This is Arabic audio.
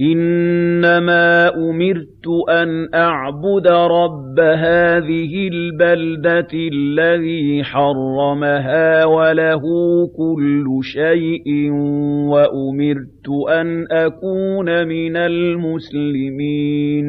إِنَّمَا أُمِرْتُ أَنْ أَعْبُدَ رَبَّ هَٰذِهِ الْبَلْدَةِ الَّذِي حَرَّمَهَا وَلَهُ كُلُّ شَيْءٍ وَأُمِرْتُ أَنْ أَكُونَ مِنَ الْمُسْلِمِينَ.